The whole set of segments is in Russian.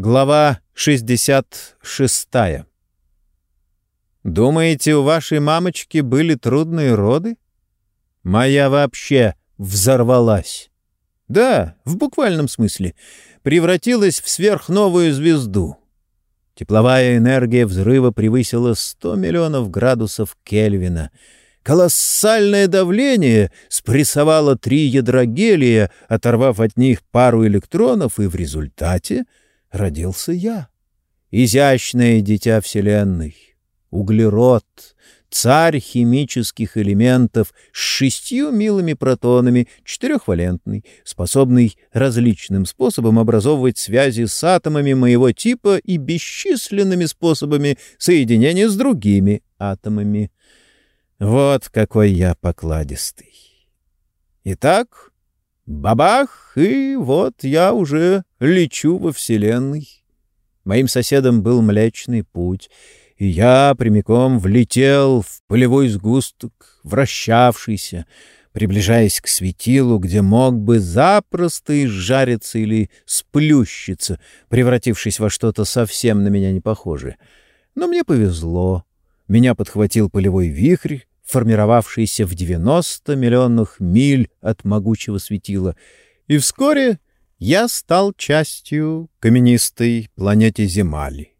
Глава 66. Думаете, у вашей мамочки были трудные роды? Моя вообще взорвалась. Да, в буквальном смысле. Превратилась в сверхновую звезду. Тепловая энергия взрыва превысила 100 миллионов градусов Кельвина. Колоссальное давление спрессовало три ядра гелия, оторвав от них пару электронов, и в результате — родился я. Изящное дитя Вселенной, углерод, царь химических элементов с шестью милыми протонами, четырехвалентный, способный различным способом образовывать связи с атомами моего типа и бесчисленными способами соединения с другими атомами. Вот какой я покладистый. Итак, Бабах, и вот я уже лечу во Вселенной. Моим соседом был Млечный Путь, и я прямиком влетел в полевой сгусток, вращавшийся, приближаясь к светилу, где мог бы запросто изжариться или сплющиться, превратившись во что-то совсем на меня не похожее. Но мне повезло. Меня подхватил полевой вихрь, формировавшийся в 90 миллионных миль от могучего светила, и вскоре я стал частью каменистой планеты Земали.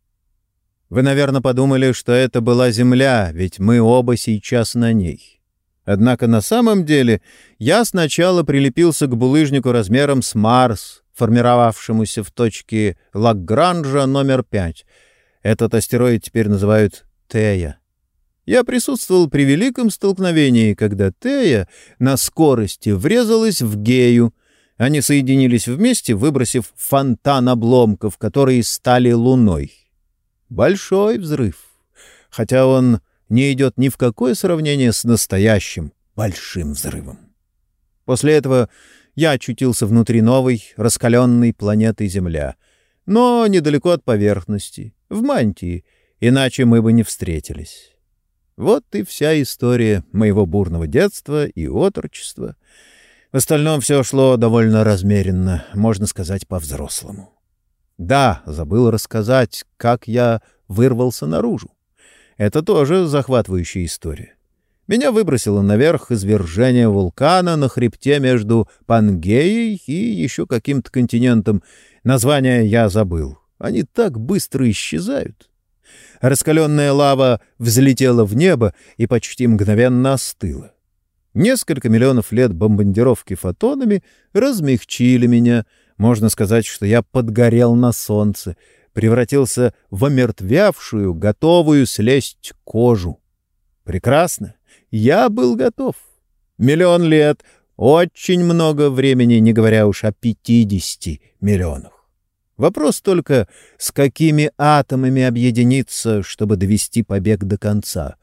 Вы, наверное, подумали, что это была Земля, ведь мы оба сейчас на ней. Однако на самом деле я сначала прилепился к булыжнику размером с Марс, формировавшемуся в точке Лагранжа номер 5. Этот астероид теперь называют Тея. Я присутствовал при великом столкновении, когда Тея на скорости врезалась в Гею. Они соединились вместе, выбросив фонтан обломков, которые стали луной. Большой взрыв, хотя он не идет ни в какое сравнение с настоящим большим взрывом. После этого я очутился внутри новой, раскаленной планеты Земля, но недалеко от поверхности, в мантии, иначе мы бы не встретились. Вот и вся история моего бурного детства и отрочества. В остальном все шло довольно размеренно, можно сказать, по-взрослому. Да, забыл рассказать, как я вырвался наружу. Это тоже захватывающая история. Меня выбросило наверх извержение вулкана на хребте между Пангеей и еще каким-то континентом. Название я забыл. Они так быстро исчезают. Раскаленная лава взлетела в небо и почти мгновенно остыла. Несколько миллионов лет бомбардировки фотонами размягчили меня. Можно сказать, что я подгорел на солнце, превратился в омертвявшую, готовую слезть кожу. Прекрасно. Я был готов. Миллион лет — очень много времени, не говоря уж о пятидесяти миллионах. Вопрос только, с какими атомами объединиться, чтобы довести побег до конца.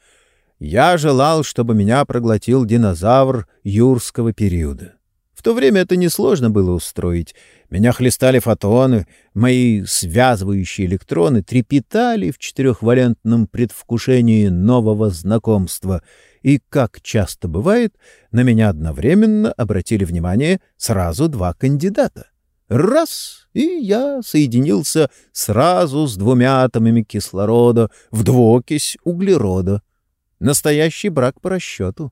Я желал, чтобы меня проглотил динозавр юрского периода. В то время это несложно было устроить. Меня хлестали фотоны, мои связывающие электроны трепетали в четырехвалентном предвкушении нового знакомства, и, как часто бывает, на меня одновременно обратили внимание сразу два кандидата. Раз — и я соединился сразу с двумя атомами кислорода в двуокись углерода. Настоящий брак по расчету.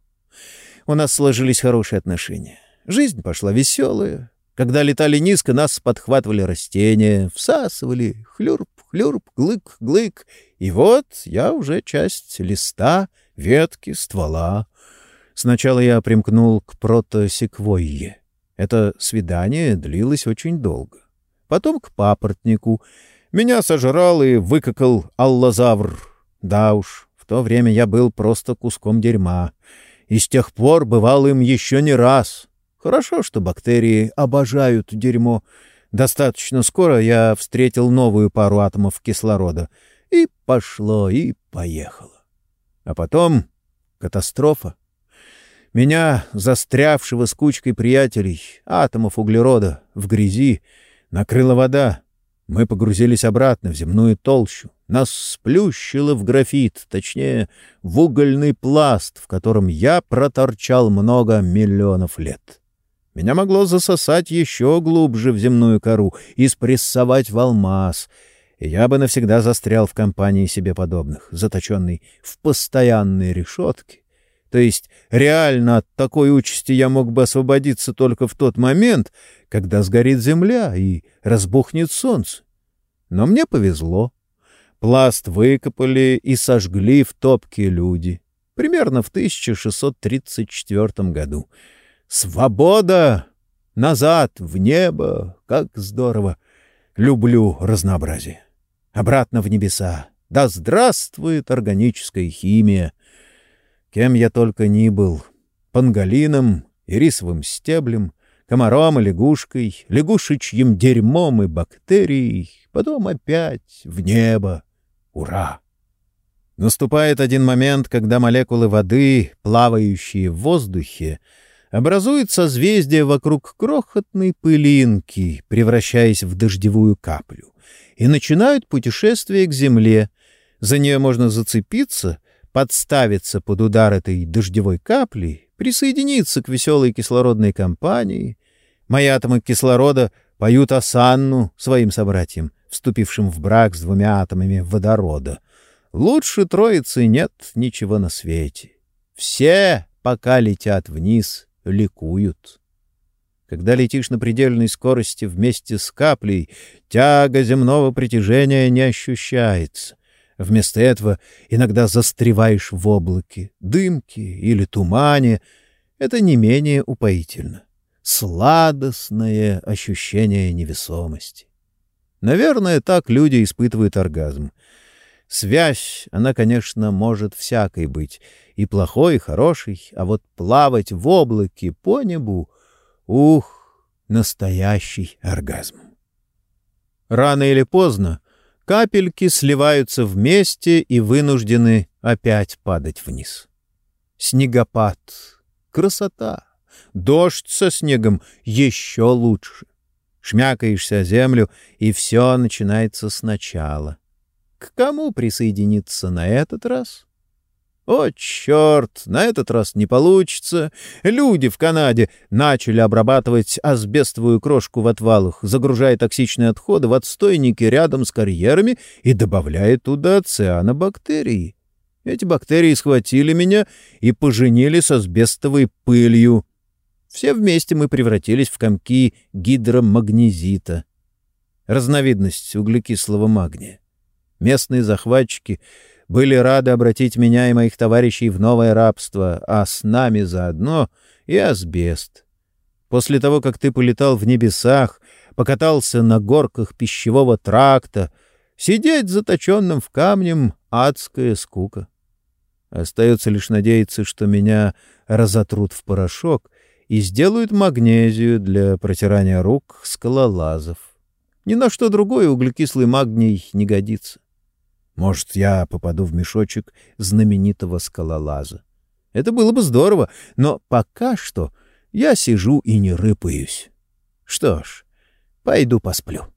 У нас сложились хорошие отношения. Жизнь пошла веселая. Когда летали низко, нас подхватывали растения, всасывали, хлюрп, хлюрп, глык, глык. И вот я уже часть листа, ветки, ствола. Сначала я примкнул к протосеквойе. Это свидание длилось очень долго. Потом к папоротнику. Меня сожрал и выкакал аллозавр. Да уж, в то время я был просто куском дерьма. И с тех пор бывал им еще не раз. Хорошо, что бактерии обожают дерьмо. Достаточно скоро я встретил новую пару атомов кислорода. И пошло, и поехало. А потом катастрофа. Меня, застрявшего с кучкой приятелей, атомов углерода, в грязи, накрыла вода. Мы погрузились обратно в земную толщу. Нас сплющило в графит, точнее, в угольный пласт, в котором я проторчал много миллионов лет. Меня могло засосать еще глубже в земную кору и спрессовать в алмаз, и я бы навсегда застрял в компании себе подобных, заточенный в постоянные решетки. То есть реально от такой участи я мог бы освободиться только в тот момент, когда сгорит земля и разбухнет солнце. Но мне повезло. Пласт выкопали и сожгли в топке люди. Примерно в 1634 году. Свобода! Назад, в небо! Как здорово! Люблю разнообразие. Обратно в небеса. Да здравствует органическая химия! Кем я только ни был. Панголином, ирисовым стеблем, комаром и лягушкой, лягушечьим дерьмом и бактерией, потом опять в небо. Ура! Наступает один момент, когда молекулы воды, плавающие в воздухе, образуют созвездие вокруг крохотной пылинки, превращаясь в дождевую каплю, и начинают путешествие к Земле. За нее можно зацепиться, подставиться под удар этой дождевой капли, присоединиться к веселой кислородной компании. Мои атомы кислорода поют осанну своим собратьям, вступившим в брак с двумя атомами водорода. Лучше троицы нет ничего на свете. Все, пока летят вниз, ликуют. Когда летишь на предельной скорости вместе с каплей, тяга земного притяжения не ощущается. Вместо этого иногда застреваешь в облаке, дымке или тумане. Это не менее упоительно. Сладостное ощущение невесомости. Наверное, так люди испытывают оргазм. Связь, она, конечно, может всякой быть, и плохой, и хорошей, а вот плавать в облаке по небу — ух, настоящий оргазм. Рано или поздно капельки сливаются вместе и вынуждены опять падать вниз. Снегопад. Красота. Дождь со снегом еще лучше. Шмякаешься о землю, и все начинается сначала. К кому присоединиться на этот раз? О, черт, на этот раз не получится. Люди в Канаде начали обрабатывать асбестовую крошку в отвалах, загружая токсичные отходы в отстойники рядом с карьерами и добавляя туда цианобактерии. Эти бактерии схватили меня и поженили с асбестовой пылью. Все вместе мы превратились в комки гидромагнезита. Разновидность углекислого магния. Местные захватчики были рады обратить меня и моих товарищей в новое рабство, а с нами заодно и асбест. После того, как ты полетал в небесах, покатался на горках пищевого тракта, сидеть заточенным в камнем — адская скука. Остается лишь надеяться, что меня разотрут в порошок и сделают магнезию для протирания рук скалолазов. Ни на что другое углекислый магний не годится. Может, я попаду в мешочек знаменитого скалолаза. Это было бы здорово, но пока что я сижу и не рыпаюсь. Что ж, пойду посплю.